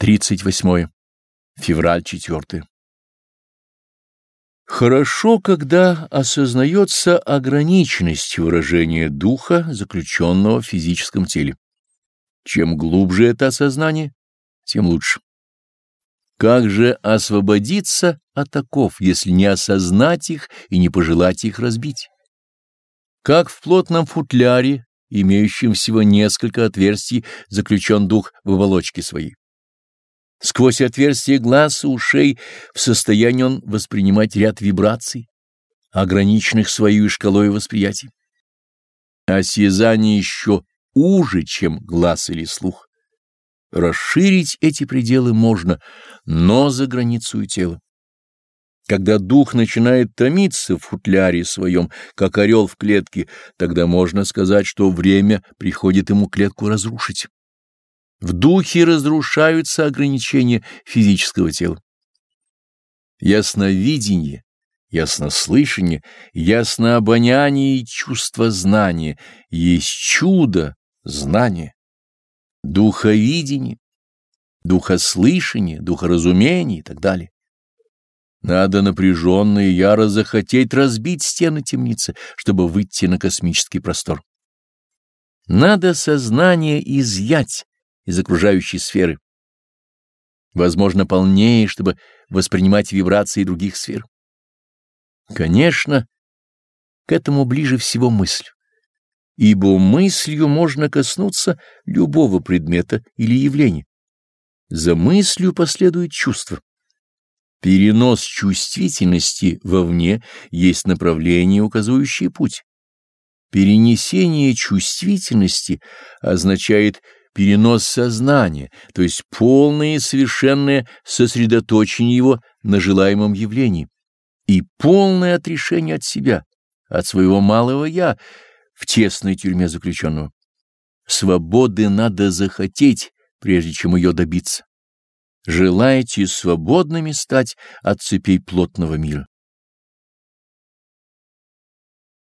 38. Февраль 4. Хорошо, когда осознается ограниченность выражения духа, заключенного в физическом теле. Чем глубже это осознание, тем лучше. Как же освободиться от оков, если не осознать их и не пожелать их разбить? Как в плотном футляре, имеющем всего несколько отверстий, заключен дух в оболочке своей? Сквозь отверстия глаз и ушей в состоянии он воспринимать ряд вибраций, ограниченных своей шкалой восприятия. Осязание еще уже, чем глаз или слух. Расширить эти пределы можно, но за границу тела. Когда дух начинает томиться в футляре своем, как орел в клетке, тогда можно сказать, что время приходит ему клетку разрушить. В духе разрушаются ограничения физического тела. Ясновидение, яснослышание, яснообоняние и чувство знания есть чудо знания, духовидение, духослышание, духоразумение и так далее. Надо напряженно и яро захотеть разбить стены темницы, чтобы выйти на космический простор. Надо сознание изъять, из окружающей сферы. Возможно, полнее, чтобы воспринимать вибрации других сфер. Конечно, к этому ближе всего мысль, ибо мыслью можно коснуться любого предмета или явления. За мыслью последует чувство. Перенос чувствительности вовне есть направление, указывающее путь. Перенесение чувствительности означает перенос сознания, то есть полное и совершенное сосредоточение его на желаемом явлении и полное отрешение от себя, от своего малого «я» в тесной тюрьме заключенного. Свободы надо захотеть, прежде чем ее добиться. Желаете свободными стать от цепей плотного мира.